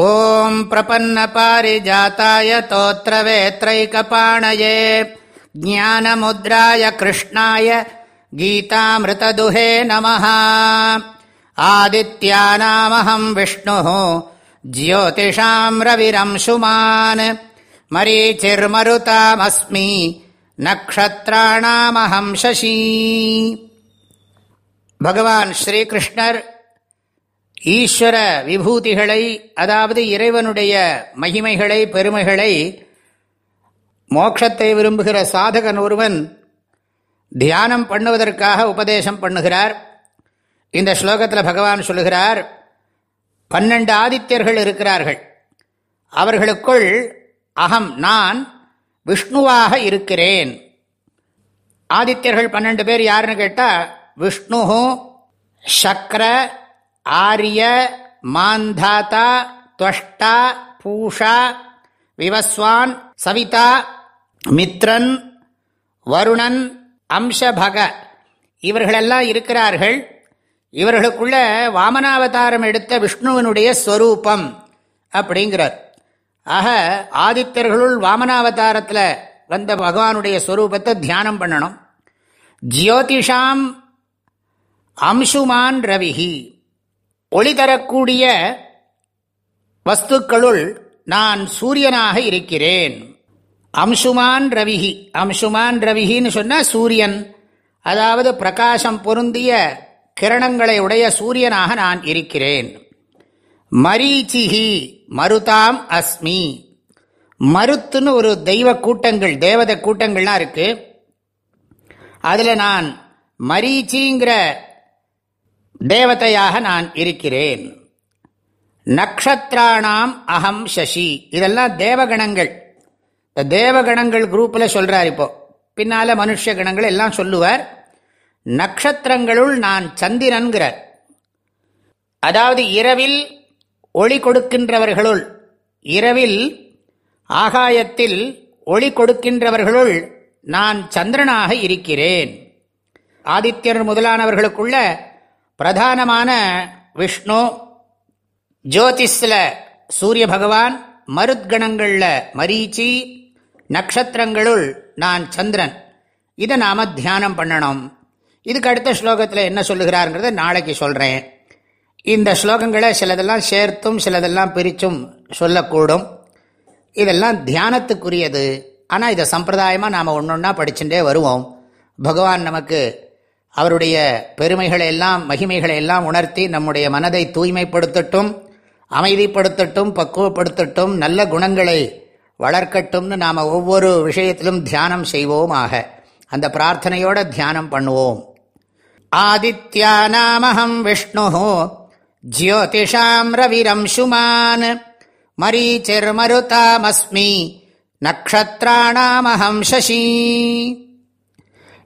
ॐ प्रपन्नपारिजाताय तोत्रवेत्रैकपाणये ज्ञानमुद्राय कृष्णाय गीतामृतदुहे नमः आदित्यानामहम् विष्णुः ज्योतिषाम् रविरंशुमान् मरीचिर्मरुतामस्मि नक्षत्राणामहं शशी भगवान् श्रीकृष्णर् ஈஸ்வர விபூதிகளை அதாவது இறைவனுடைய மகிமைகளை பெருமைகளை மோட்சத்தை விரும்புகிற சாதகன் ஒருவன் தியானம் பண்ணுவதற்காக உபதேசம் பண்ணுகிறார். இந்த ஸ்லோகத்தில் பகவான் சொல்லுகிறார் பன்னெண்டு ஆதித்யர்கள் இருக்கிறார்கள். அவர்களுக்குள் அகம் நான் விஷ்ணுவாக இருக்கிறேன். ஆதித்யர்கள் பன்னெண்டு பேர் யாருன்னு கேட்டால் விஷ்ணு சக்கர ஆரிய மாந்தாத்தா துவஷ்டா பூஷா விவஸ்வான் சவிதா மித்ரன் வருணன் அம்சபக. இவர்களெல்லாம் இருக்கிறார்கள். இவர்களுக்குள்ள வாமனாவதாரம் எடுத்த விஷ்ணுவனுடைய ஸ்வரூபம் அப்படிங்கிறார். ஆக ஆதித்தர்களுள் வாமனாவதாரத்தில் வந்த பகவானுடைய ஸ்வரூபத்தை தியானம் பண்ணணும். ஜியோதிஷாம் அம்சுமான் ரவிஹி. ஒளி தரக்கூடிய வஸ்துக்களுள் நான் சூரியனாக இருக்கிறேன். அம்சுமான் ரவிஹி. அம்சுமான் ரவிஹின்னு சொன்னால் சூரியன். அதாவது பிரகாசம் பொருந்திய கிரணங்களை உடைய சூரியனாக நான் இருக்கிறேன். மரீச்சிஹி. மருதாம் அஸ்மி. மருத்துன்னு ஒரு தெய்வ கூட்டங்கள் தேவத கூட்டங்கள்லாம் இருக்கு. அதில் நான் மரீச்சிங்கிற தேவதையாக நான் இருக்கிறேன். நக்ஷத்ராணாம் அகம் சசி. இதெல்லாம் தேவகணங்கள். இந்த தேவகணங்கள் குரூப்பில் சொல்கிறார் இப்போ. பின்னால் மனுஷ கணங்கள் எல்லாம் சொல்லுவார். நக்ஷத்திரங்களுள் நான் சந்திரன்கிறார். அதாவது இரவில் ஒளி கொடுக்கின்றவர்களுள் இரவில் ஆகாயத்தில் ஒளி கொடுக்கின்றவர்களுள் நான் சந்திரனாக இருக்கிறேன். ஆதித்யர் முதலானவர்களுக்குள்ள பிரதானமான விஷ்ணு ஜோதிஷில் சூரிய பகவான் மருத்கணங்களில் மரீச்சி நட்சத்திரங்களுள் நான் சந்திரன். இதை நாம் தியானம் பண்ணணும். இதுக்கு அடுத்த ஸ்லோகத்தில் என்ன சொல்லுகிறாருங்கிறத நாளைக்கு சொல்கிறேன் இந்த ஸ்லோகங்களை சிலதெல்லாம் சேர்த்தும் சிலதெல்லாம் பிரித்தும் சொல்லக்கூடும். இதெல்லாம் தியானத்துக்குரியது. ஆனால் இதை சம்பிரதாயமாக நாம் ஒன்று ஒன்றா படிச்சுட்டே வருவோம். பகவான் நமக்கு அவருடைய பெருமைகளை எல்லாம் மகிமைகளை எல்லாம் உணர்த்தி நம்முடைய மனதை தூய்மைப்படுத்தட்டும் அமைதிப்படுத்தட்டும் பக்குவப்படுத்தட்டும் நல்ல குணங்களை வளர்க்கட்டும்னு நாம் ஒவ்வொரு விஷயத்திலும் தியானம் செய்வோம் ஆக அந்த பிரார்த்தனையோட தியானம் பண்ணுவோம். ஆதித்யா நாமஹம் விஷ்ணு ஜோதிஷாம் ரவிரம்சுமான் மரீச்சிர்மருதாமஸ்மி நக்ஷத்ராணாமஹம் சசி.